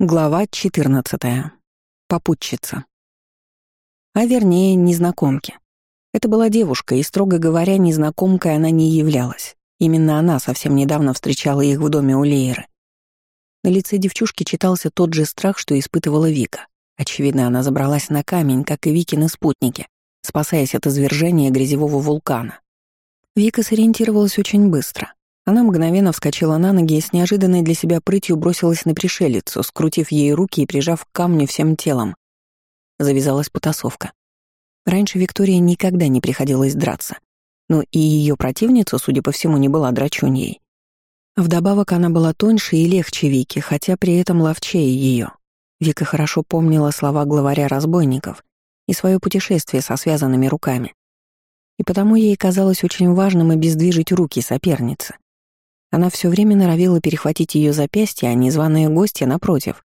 Глава 14. Попутчица. А вернее, незнакомки. Это была девушка, и, строго говоря, незнакомкой она не являлась. Именно она совсем недавно встречала их в доме у Лейры. На лице девчушки читался тот же страх, что испытывала Вика. Очевидно, она забралась на камень, как и Викины спутники, спасаясь от извержения грязевого вулкана. Вика сориентировалась очень быстро. Она мгновенно вскочила на ноги и с неожиданной для себя прытью бросилась на пришелицу, скрутив ей руки и прижав к камню всем телом. Завязалась потасовка. Раньше Виктории никогда не приходилось драться. Но и ее противница, судя по всему, не была драчуньей. Вдобавок она была тоньше и легче Вики, хотя при этом ловчее ее. Вика хорошо помнила слова главаря разбойников и свое путешествие со связанными руками. И потому ей казалось очень важным обездвижить руки соперницы. Она все время норовила перехватить ее запястье, а незваные гостья, напротив,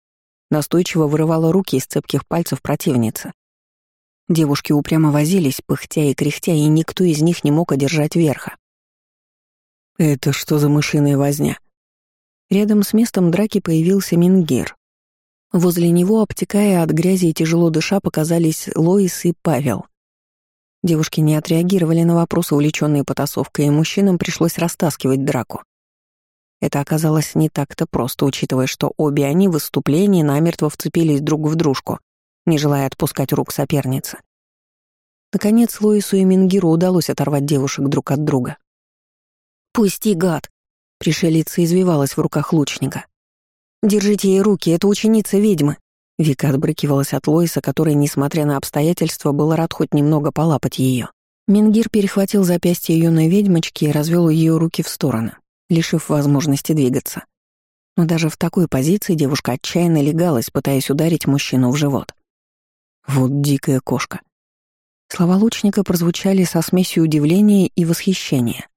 настойчиво вырывала руки из цепких пальцев противницы. Девушки упрямо возились, пыхтя и кряхтя, и никто из них не мог одержать верха. «Это что за мышиная возня?» Рядом с местом драки появился Мингир. Возле него, обтекая от грязи и тяжело дыша, показались Лоис и Павел. Девушки не отреагировали на вопросы, увлеченные потасовкой, и мужчинам пришлось растаскивать драку. Это оказалось не так-то просто, учитывая, что обе они в выступлении намертво вцепились друг в дружку, не желая отпускать рук соперницы. Наконец Лоису и Мингиру удалось оторвать девушек друг от друга. «Пусти, гад!» — пришелица извивалась в руках лучника. «Держите ей руки, это ученица ведьмы!» Вика отбрыкивалась от Лоиса, который, несмотря на обстоятельства, был рад хоть немного полапать ее. Мингир перехватил запястье юной ведьмочки и развел ее руки в стороны лишив возможности двигаться. Но даже в такой позиции девушка отчаянно легалась, пытаясь ударить мужчину в живот. Вот дикая кошка. Слова лучника прозвучали со смесью удивления и восхищения.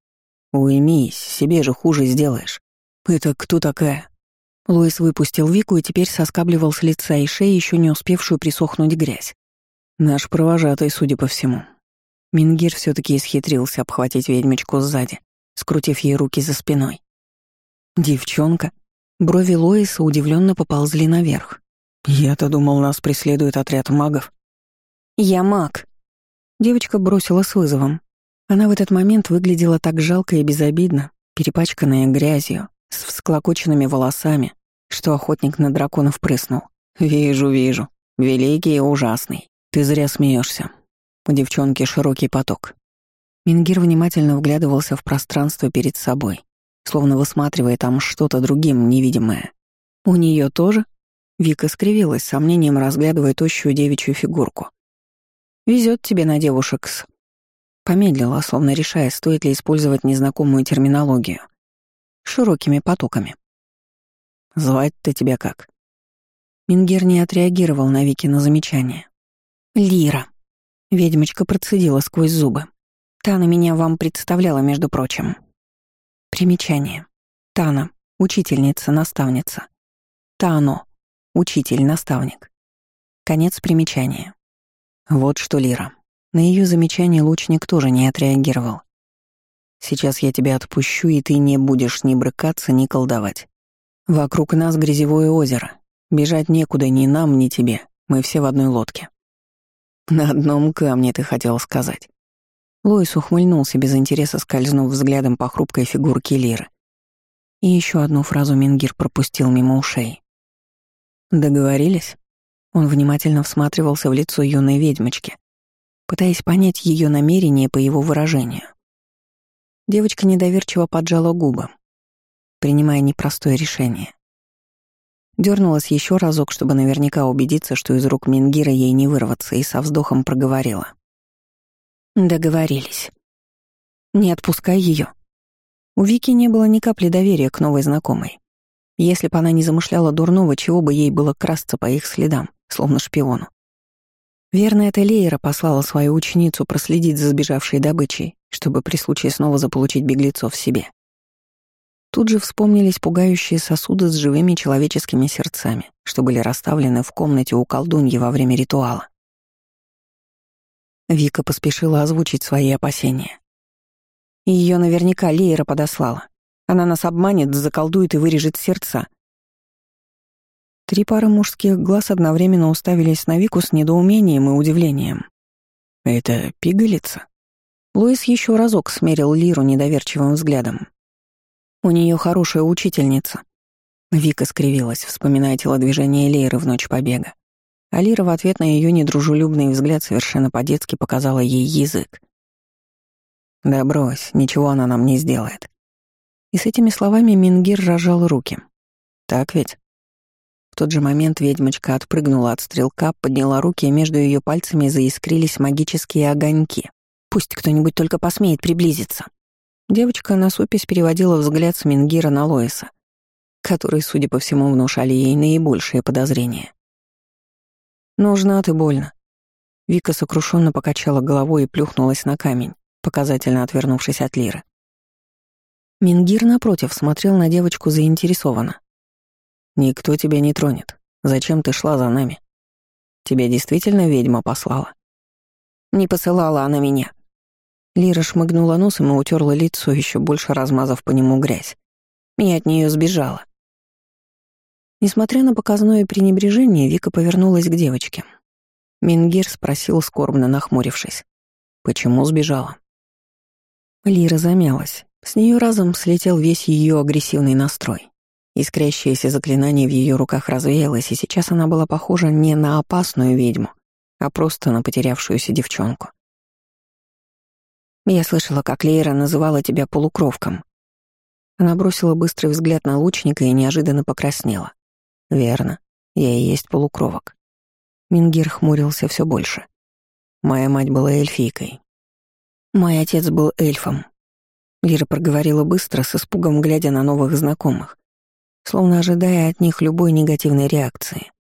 «Уймись, себе же хуже сделаешь. Это кто такая?» Луис выпустил Вику и теперь соскабливал с лица и шеи еще не успевшую присохнуть грязь. Наш провожатый, судя по всему. Мингир все таки исхитрился обхватить ведьмочку сзади скрутив ей руки за спиной. «Девчонка?» Брови Лоиса удивленно поползли наверх. «Я-то думал, нас преследует отряд магов». «Я маг». Девочка бросила с вызовом. Она в этот момент выглядела так жалко и безобидно, перепачканная грязью, с всклокоченными волосами, что охотник на драконов прыснул. «Вижу, вижу. Великий и ужасный. Ты зря смеешься. У девчонки широкий поток. Мингир внимательно вглядывался в пространство перед собой, словно высматривая там что-то другим невидимое. «У нее тоже?» Вика скривилась, сомнением разглядывая тощую девичью фигурку. Везет тебе на девушек с...» Помедлила, словно решая, стоит ли использовать незнакомую терминологию. Широкими потоками. «Звать-то тебя как?» Мингер не отреагировал на Вики на замечание. «Лира». Ведьмочка процедила сквозь зубы. Тана меня вам представляла, между прочим. Примечание. Тана — учительница, наставница. Тано — учитель, наставник. Конец примечания. Вот что, Лира. На ее замечание лучник тоже не отреагировал. Сейчас я тебя отпущу, и ты не будешь ни брыкаться, ни колдовать. Вокруг нас грязевое озеро. Бежать некуда ни нам, ни тебе. Мы все в одной лодке. На одном камне, ты хотел сказать. Лоис ухмыльнулся без интереса, скользнув взглядом по хрупкой фигурке Лиры. И еще одну фразу Мингир пропустил мимо ушей. «Договорились?» Он внимательно всматривался в лицо юной ведьмочки, пытаясь понять ее намерение по его выражению. Девочка недоверчиво поджала губы, принимая непростое решение. Дернулась еще разок, чтобы наверняка убедиться, что из рук Мингира ей не вырваться, и со вздохом проговорила. Договорились. Не отпускай ее. У Вики не было ни капли доверия к новой знакомой. Если бы она не замышляла дурного, чего бы ей было красться по их следам, словно шпиону. Верно, эта Лейра послала свою ученицу проследить за сбежавшей добычей, чтобы при случае снова заполучить беглецов себе. Тут же вспомнились пугающие сосуды с живыми человеческими сердцами, что были расставлены в комнате у колдуньи во время ритуала. Вика поспешила озвучить свои опасения. Ее наверняка Лейра подослала. Она нас обманет, заколдует и вырежет сердца. Три пары мужских глаз одновременно уставились на Вику с недоумением и удивлением. «Это пигалица?» Луис еще разок смерил Лиру недоверчивым взглядом. «У нее хорошая учительница». Вика скривилась, вспоминая телодвижение Лейры в ночь побега. А Лира в ответ на ее недружелюбный взгляд совершенно по-детски показала ей язык. «Да брось, ничего она нам не сделает». И с этими словами Мингир рожал руки. «Так ведь?» В тот же момент ведьмочка отпрыгнула от стрелка, подняла руки, и между ее пальцами заискрились магические огоньки. «Пусть кто-нибудь только посмеет приблизиться». Девочка на супесь переводила взгляд с Мингира на Лоиса, которые, судя по всему, внушали ей наибольшие подозрения. «Нужна ты больно». Вика сокрушенно покачала головой и плюхнулась на камень, показательно отвернувшись от Лиры. Мингир, напротив, смотрел на девочку заинтересованно. «Никто тебя не тронет. Зачем ты шла за нами? Тебя действительно ведьма послала?» «Не посылала она меня». Лира шмыгнула носом и утерла лицо, еще больше размазав по нему грязь. Я от нее сбежала. Несмотря на показное пренебрежение, Вика повернулась к девочке. Мингир спросил, скорбно нахмурившись. «Почему сбежала?» Лира замялась. С нее разом слетел весь ее агрессивный настрой. Искрящееся заклинание в ее руках развеялось, и сейчас она была похожа не на опасную ведьму, а просто на потерявшуюся девчонку. «Я слышала, как Лейра называла тебя полукровком». Она бросила быстрый взгляд на лучника и неожиданно покраснела. «Верно, я и есть полукровок». Мингир хмурился все больше. Моя мать была эльфийкой. Мой отец был эльфом. Лира проговорила быстро, с испугом глядя на новых знакомых словно ожидая от них любой негативной реакции.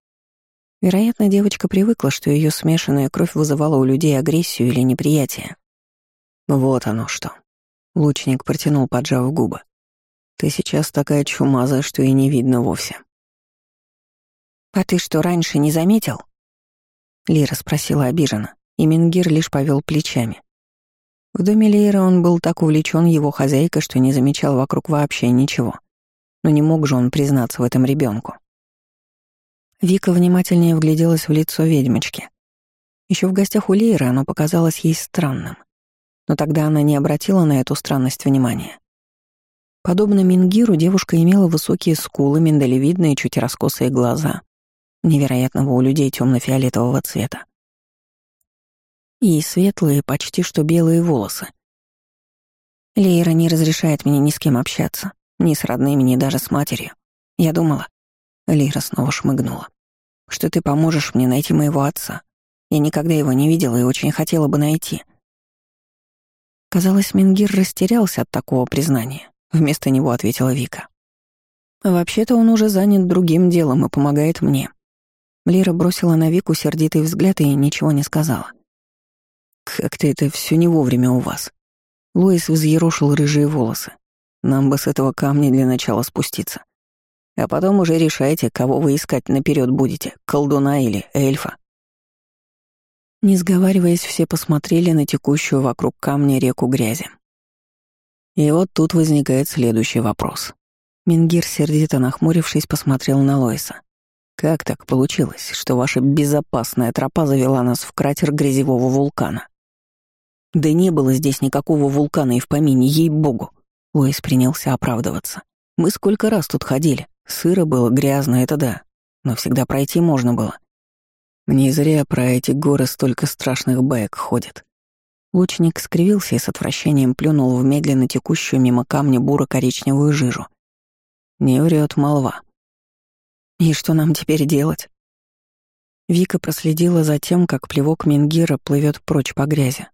Вероятно, девочка привыкла, что ее смешанная кровь вызывала у людей агрессию или неприятие. Вот оно что. Лучник протянул, поджав губы. Ты сейчас такая чумазая, что и не видно вовсе. «А ты что, раньше не заметил?» Лира спросила обиженно, и Мингир лишь повел плечами. В доме Лейра он был так увлечен его хозяйкой, что не замечал вокруг вообще ничего но не мог же он признаться в этом ребенку. Вика внимательнее вгляделась в лицо ведьмочки. Еще в гостях у Лейры оно показалось ей странным, но тогда она не обратила на эту странность внимания. Подобно Мингиру, девушка имела высокие скулы, миндалевидные, чуть раскосые глаза, невероятного у людей темно-фиолетового цвета. И светлые, почти что белые волосы. Лейра не разрешает мне ни с кем общаться. Ни с родными, ни даже с матерью. Я думала. Лира снова шмыгнула. Что ты поможешь мне найти моего отца. Я никогда его не видела и очень хотела бы найти. Казалось, Мингир растерялся от такого признания. Вместо него ответила Вика. «Вообще-то он уже занят другим делом и помогает мне». Лира бросила на Вику сердитый взгляд и ничего не сказала. «Как-то это все не вовремя у вас». Луис взъерошил рыжие волосы. Нам бы с этого камня для начала спуститься. А потом уже решайте, кого вы искать наперед будете, колдуна или эльфа. Не сговариваясь, все посмотрели на текущую вокруг камня реку грязи. И вот тут возникает следующий вопрос. Мингир, сердито нахмурившись, посмотрел на Лойса. «Как так получилось, что ваша безопасная тропа завела нас в кратер грязевого вулкана?» «Да не было здесь никакого вулкана и в помине, ей-богу!» Луис принялся оправдываться. «Мы сколько раз тут ходили. Сыро было, грязно, это да. Но всегда пройти можно было. Не зря про эти горы столько страшных баек ходит». Лучник скривился и с отвращением плюнул в медленно текущую мимо камня буро-коричневую жижу. Не врет молва. «И что нам теперь делать?» Вика проследила за тем, как плевок Мингира плывет прочь по грязи.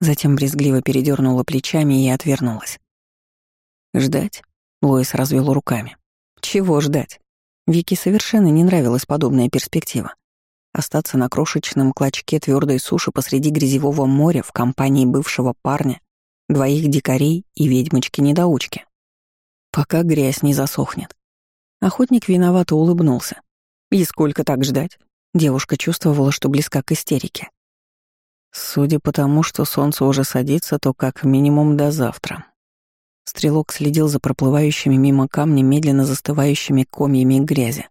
Затем брезгливо передернула плечами и отвернулась. «Ждать?» — Лоис развел руками. «Чего ждать?» Вике совершенно не нравилась подобная перспектива. Остаться на крошечном клочке твердой суши посреди грязевого моря в компании бывшего парня, двоих дикарей и ведьмочки-недоучки. Пока грязь не засохнет. Охотник виновато улыбнулся. И сколько так ждать? Девушка чувствовала, что близка к истерике. Судя по тому, что солнце уже садится, то как минимум до завтра. Стрелок следил за проплывающими мимо камня медленно застывающими комьями грязи.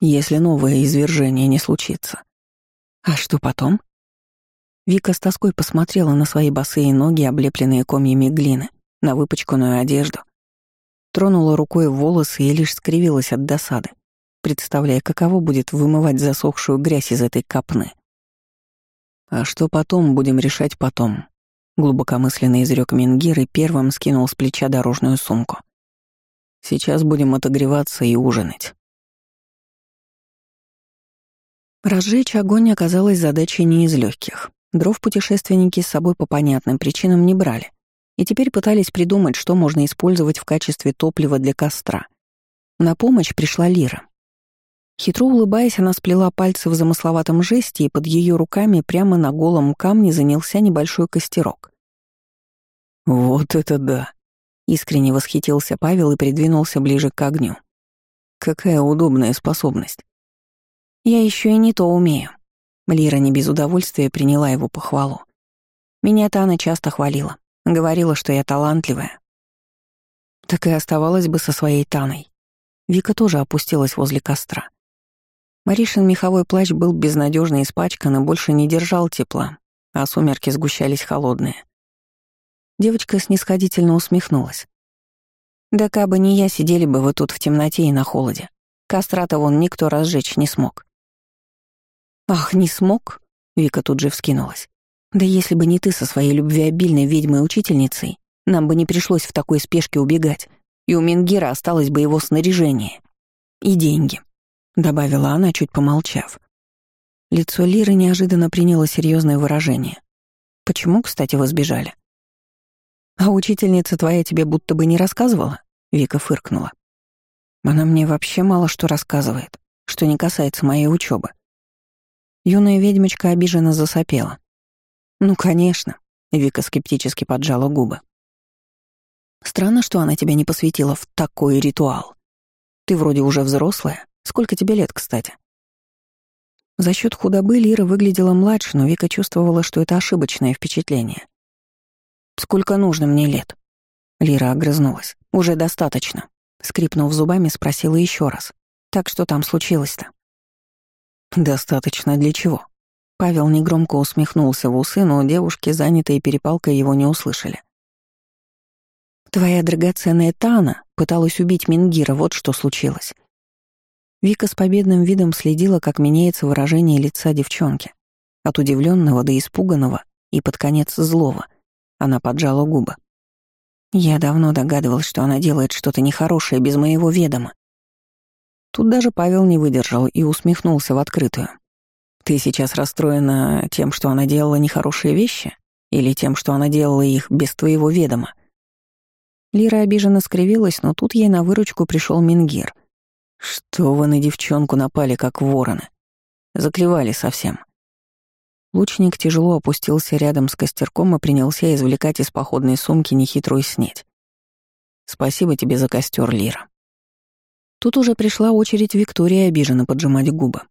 если новое извержение не случится. А что потом? Вика с тоской посмотрела на свои босые ноги, облепленные комьями глины, на выпачканную одежду. Тронула рукой волосы и лишь скривилась от досады, представляя, каково будет вымывать засохшую грязь из этой копны. «А что потом, будем решать потом», — глубокомысленно изрек Мингир и первым скинул с плеча дорожную сумку. «Сейчас будем отогреваться и ужинать». Разжечь огонь оказалось задачей не из легких. Дров путешественники с собой по понятным причинам не брали, и теперь пытались придумать, что можно использовать в качестве топлива для костра. На помощь пришла Лира. Хитро улыбаясь, она сплела пальцы в замысловатом жесте, и под ее руками прямо на голом камне занялся небольшой костерок. «Вот это да!» — искренне восхитился Павел и придвинулся ближе к огню. «Какая удобная способность!» «Я еще и не то умею». Лира не без удовольствия приняла его похвалу. Меня-то она часто хвалила. Говорила, что я талантливая. Так и оставалась бы со своей Таной. Вика тоже опустилась возле костра. Маришин меховой плащ был безнадежно испачкан и больше не держал тепла, а сумерки сгущались холодные. Девочка снисходительно усмехнулась. «Да кабы не я, сидели бы вы тут в темноте и на холоде. Костра-то вон никто разжечь не смог». «Ах, не смог?» — Вика тут же вскинулась. «Да если бы не ты со своей любвеобильной ведьмой-учительницей, нам бы не пришлось в такой спешке убегать, и у Менгира осталось бы его снаряжение. И деньги. — добавила она, чуть помолчав. Лицо Лиры неожиданно приняло серьезное выражение. «Почему, кстати, вы сбежали?» «А учительница твоя тебе будто бы не рассказывала?» — Вика фыркнула. «Она мне вообще мало что рассказывает, что не касается моей учебы. Юная ведьмочка обиженно засопела. «Ну, конечно», — Вика скептически поджала губы. «Странно, что она тебя не посвятила в такой ритуал. Ты вроде уже взрослая, Сколько тебе лет, кстати?» За счет худобы Лира выглядела младше, но Вика чувствовала, что это ошибочное впечатление. «Сколько нужно мне лет?» Лира огрызнулась. «Уже достаточно», — скрипнув зубами, спросила еще раз. «Так что там случилось-то?» «Достаточно для чего?» Павел негромко усмехнулся в усы, но девушки, занятые перепалкой, его не услышали. «Твоя драгоценная Тана пыталась убить Мингира, вот что случилось. Вика с победным видом следила, как меняется выражение лица девчонки. От удивленного до испуганного и под конец злого. Она поджала губы. Я давно догадывалась, что она делает что-то нехорошее без моего ведома. Тут даже Павел не выдержал и усмехнулся в открытую. «Ты сейчас расстроена тем, что она делала нехорошие вещи? Или тем, что она делала их без твоего ведома?» Лира обиженно скривилась, но тут ей на выручку пришел Мингир — что вы на девчонку напали, как вороны? Заклевали совсем. Лучник тяжело опустился рядом с костерком и принялся извлекать из походной сумки нехитрую снеть. «Спасибо тебе за костер, Лира». Тут уже пришла очередь Виктории обиженно поджимать губы.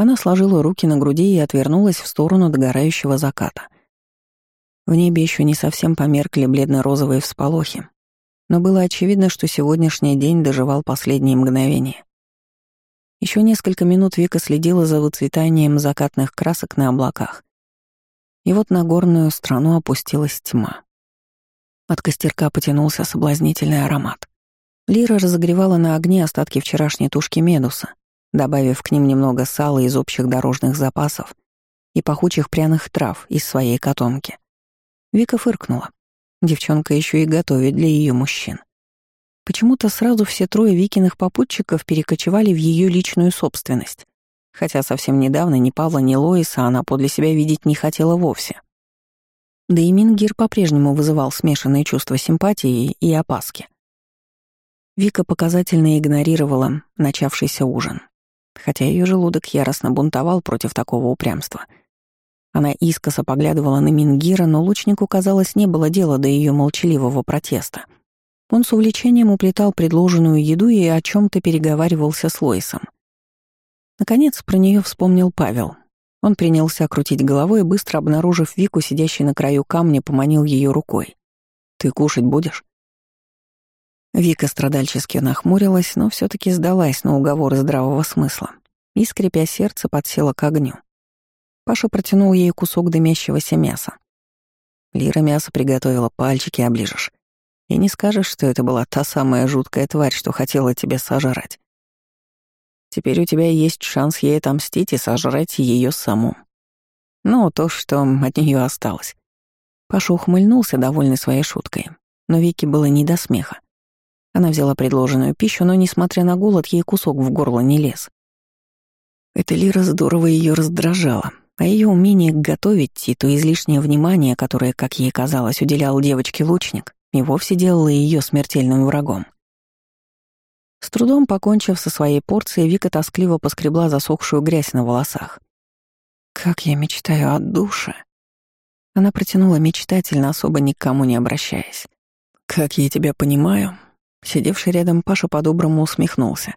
Она сложила руки на груди и отвернулась в сторону догорающего заката. В небе еще не совсем померкли бледно-розовые всполохи, но было очевидно, что сегодняшний день доживал последние мгновения. Еще несколько минут Вика следила за выцветанием закатных красок на облаках. И вот на горную страну опустилась тьма. От костерка потянулся соблазнительный аромат. Лира разогревала на огне остатки вчерашней тушки медуса, добавив к ним немного сала из общих дорожных запасов и пахучих пряных трав из своей котомки. Вика фыркнула. Девчонка еще и готовит для ее мужчин. Почему-то сразу все трое Викиных попутчиков перекочевали в ее личную собственность. Хотя совсем недавно ни Павла, ни Лоиса она подле себя видеть не хотела вовсе. Да и Мингир по-прежнему вызывал смешанные чувства симпатии и опаски. Вика показательно игнорировала начавшийся ужин, хотя ее желудок яростно бунтовал против такого упрямства. Она искоса поглядывала на Мингира, но лучнику, казалось, не было дела до ее молчаливого протеста — он с увлечением уплетал предложенную еду и о чем то переговаривался с Лойсом. Наконец про нее вспомнил Павел. Он принялся крутить головой и, быстро обнаружив Вику, сидящей на краю камня, поманил ее рукой. «Ты кушать будешь?» Вика страдальчески нахмурилась, но все таки сдалась на уговоры здравого смысла. и, скрипя сердце, подсела к огню. Паша протянул ей кусок дымящегося мяса. Лира мясо приготовила, пальчики оближешь. И не скажешь, что это была та самая жуткая тварь, что хотела тебя сожрать. Теперь у тебя есть шанс ей отомстить и сожрать ее саму. Ну, то, что от нее осталось. Паша ухмыльнулся, довольный своей шуткой. Но Вике было не до смеха. Она взяла предложенную пищу, но, несмотря на голод, ей кусок в горло не лез. Эта Лира здорово ее раздражала, а ее умение готовить и то излишнее внимание, которое, как ей казалось, уделял девочке лучник, и вовсе делало ее смертельным врагом. С трудом покончив со своей порцией, Вика тоскливо поскребла засохшую грязь на волосах. «Как я мечтаю о душе!» Она протянула мечтательно, особо никому не обращаясь. «Как я тебя понимаю?» Сидевший рядом Паша по-доброму усмехнулся.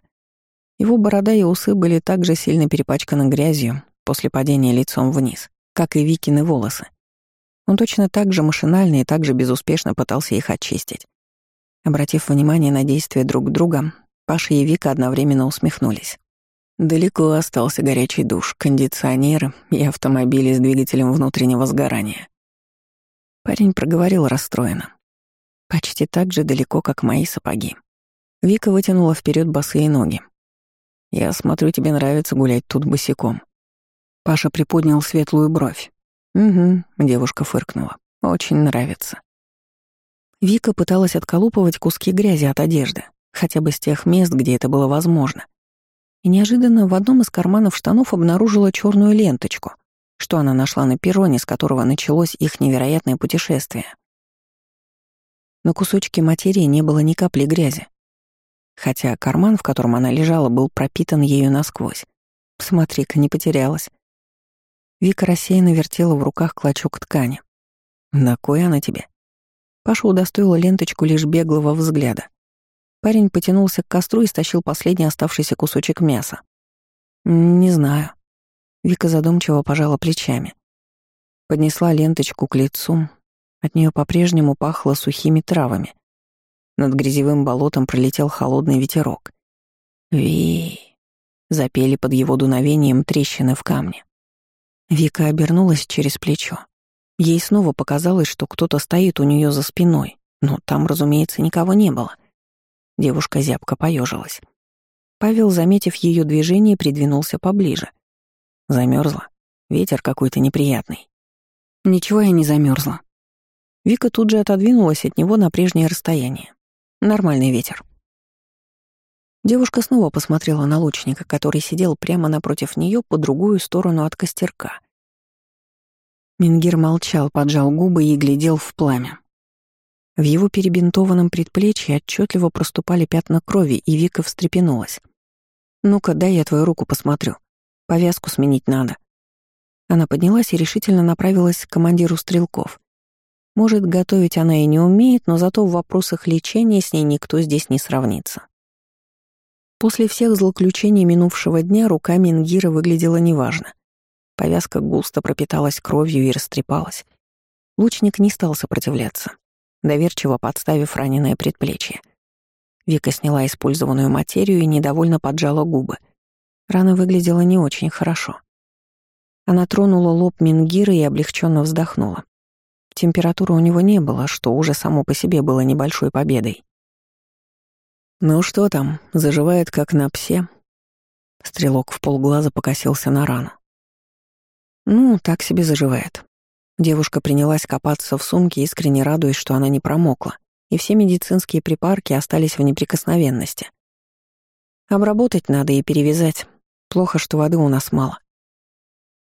Его борода и усы были так же сильно перепачканы грязью после падения лицом вниз, как и Викины волосы. Он точно так же машинально и так же безуспешно пытался их очистить. Обратив внимание на действия друг друга, Паша и Вика одновременно усмехнулись. Далеко остался горячий душ, кондиционеры и автомобили с двигателем внутреннего сгорания. Парень проговорил расстроенно. Почти так же далеко, как мои сапоги. Вика вытянула вперед босые ноги. «Я смотрю, тебе нравится гулять тут босиком». Паша приподнял светлую бровь. «Угу», — девушка фыркнула. «Очень нравится». Вика пыталась отколупывать куски грязи от одежды, хотя бы с тех мест, где это было возможно. И неожиданно в одном из карманов штанов обнаружила черную ленточку, что она нашла на перроне, с которого началось их невероятное путешествие. На кусочке материи не было ни капли грязи, хотя карман, в котором она лежала, был пропитан ею насквозь. Смотри-ка, не потерялась. Вика рассеянно вертела в руках клочок ткани. «На кой она тебе?» Паша удостоила ленточку лишь беглого взгляда. Парень потянулся к костру и стащил последний оставшийся кусочек мяса. «Не знаю». Вика задумчиво пожала плечами. Поднесла ленточку к лицу. От нее по-прежнему пахло сухими травами. Над грязевым болотом пролетел холодный ветерок. ви Запели под его дуновением трещины в камне. Вика обернулась через плечо. Ей снова показалось, что кто-то стоит у нее за спиной, но там, разумеется, никого не было. Девушка зябко поежилась. Павел, заметив ее движение, придвинулся поближе. Замерзла. Ветер какой-то неприятный. Ничего я не замерзла. Вика тут же отодвинулась от него на прежнее расстояние. Нормальный ветер. Девушка снова посмотрела на лучника, который сидел прямо напротив нее по другую сторону от костерка. Мингир молчал, поджал губы и глядел в пламя. В его перебинтованном предплечье отчетливо проступали пятна крови, и Вика встрепенулась. «Ну-ка, дай я твою руку посмотрю. Повязку сменить надо». Она поднялась и решительно направилась к командиру стрелков. Может, готовить она и не умеет, но зато в вопросах лечения с ней никто здесь не сравнится. После всех злоключений минувшего дня рука Мингира выглядела неважно. Повязка густо пропиталась кровью и растрепалась. Лучник не стал сопротивляться доверчиво подставив раненое предплечье. Вика сняла использованную материю и недовольно поджала губы. Рана выглядела не очень хорошо. Она тронула лоб Мингира и облегченно вздохнула. Температуры у него не было, что уже само по себе было небольшой победой. «Ну что там, заживает как на псе?» Стрелок в полглаза покосился на рану. «Ну, так себе заживает. Девушка принялась копаться в сумке, искренне радуясь, что она не промокла, и все медицинские припарки остались в неприкосновенности. Обработать надо и перевязать. Плохо, что воды у нас мало.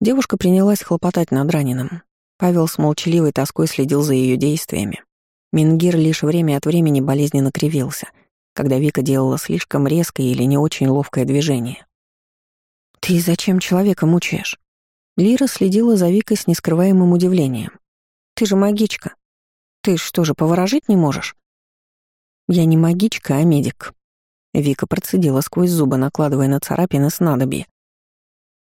Девушка принялась хлопотать над раненым. Павел с молчаливой тоской следил за ее действиями. Мингир лишь время от времени болезненно кривился, когда Вика делала слишком резкое или не очень ловкое движение. «Ты зачем человека мучаешь?» Лира следила за Викой с нескрываемым удивлением. «Ты же магичка. Ты что же, поворожить не можешь?» «Я не магичка, а медик». Вика процедила сквозь зубы, накладывая на царапины снадобье.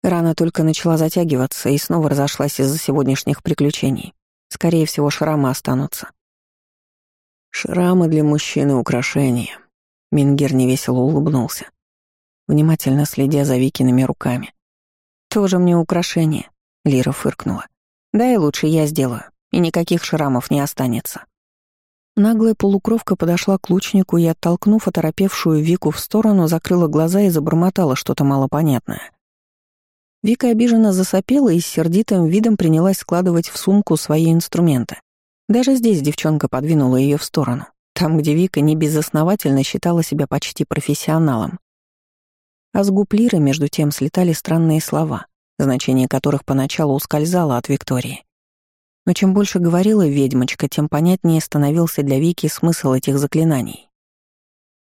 Рана только начала затягиваться и снова разошлась из-за сегодняшних приключений. Скорее всего, шрамы останутся. «Шрамы для мужчины — украшения», — Мингер невесело улыбнулся. внимательно следя за Викиными руками. «Тоже мне украшение», — Лира фыркнула. «Да и лучше я сделаю, и никаких шрамов не останется». Наглая полукровка подошла к лучнику и, оттолкнув оторопевшую Вику в сторону, закрыла глаза и забормотала что-то малопонятное. Вика обиженно засопела и с сердитым видом принялась складывать в сумку свои инструменты. Даже здесь девчонка подвинула ее в сторону, там, где Вика небезосновательно считала себя почти профессионалом. А с губ между тем, слетали странные слова, значение которых поначалу ускользало от Виктории. Но чем больше говорила ведьмочка, тем понятнее становился для Вики смысл этих заклинаний.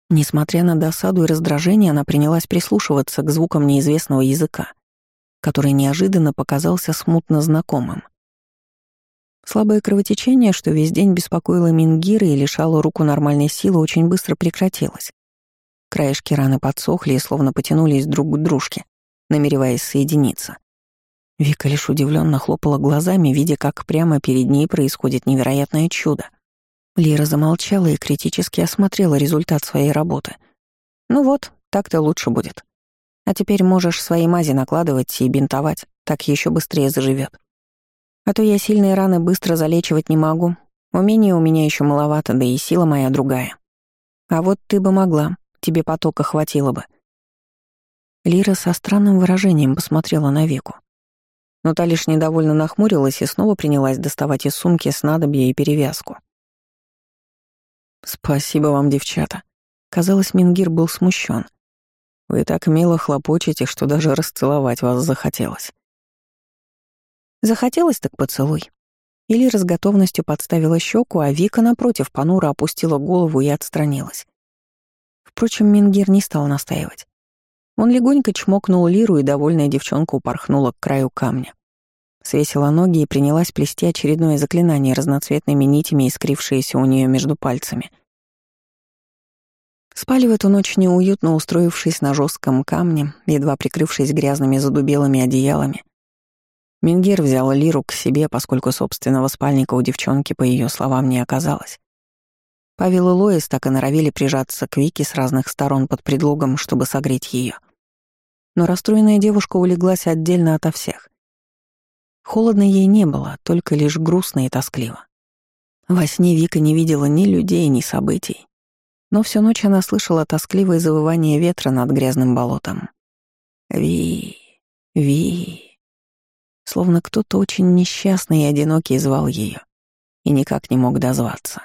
Несмотря на досаду и раздражение, она принялась прислушиваться к звукам неизвестного языка, который неожиданно показался смутно знакомым. Слабое кровотечение, что весь день беспокоило Мингира и лишало руку нормальной силы, очень быстро прекратилось. Краешки раны подсохли и словно потянулись друг к дружке, намереваясь соединиться. Вика лишь удивленно хлопала глазами, видя, как прямо перед ней происходит невероятное чудо. Лира замолчала и критически осмотрела результат своей работы. «Ну вот, так-то лучше будет. А теперь можешь свои мази накладывать и бинтовать, так еще быстрее заживет. А то я сильные раны быстро залечивать не могу. Умения у меня еще маловато, да и сила моя другая. А вот ты бы могла, тебе потока хватило бы». Лира со странным выражением посмотрела на Вику но та лишь недовольно нахмурилась и снова принялась доставать из сумки снадобье и перевязку. «Спасибо вам, девчата». Казалось, Мингир был смущен. «Вы так мило хлопочете, что даже расцеловать вас захотелось». Захотелось так поцелуй. Или с готовностью подставила щеку, а Вика, напротив, понуро опустила голову и отстранилась. Впрочем, Мингир не стал настаивать. Он легонько чмокнул Лиру, и довольная девчонка упорхнула к краю камня. Свесила ноги и принялась плести очередное заклинание разноцветными нитями, искрившиеся у нее между пальцами. Спали в эту ночь неуютно, устроившись на жестком камне, едва прикрывшись грязными задубелыми одеялами. Мингер взял Лиру к себе, поскольку собственного спальника у девчонки, по ее словам, не оказалось. Павел и Лоис так и норовили прижаться к Вике с разных сторон под предлогом, чтобы согреть ее. Но расстроенная девушка улеглась отдельно ото всех. Холодно ей не было, только лишь грустно и тоскливо. Во сне Вика не видела ни людей, ни событий. Но всю ночь она слышала тоскливое завывание ветра над грязным болотом. Ви, Ви. Словно кто-то очень несчастный и одинокий звал ее и никак не мог дозваться.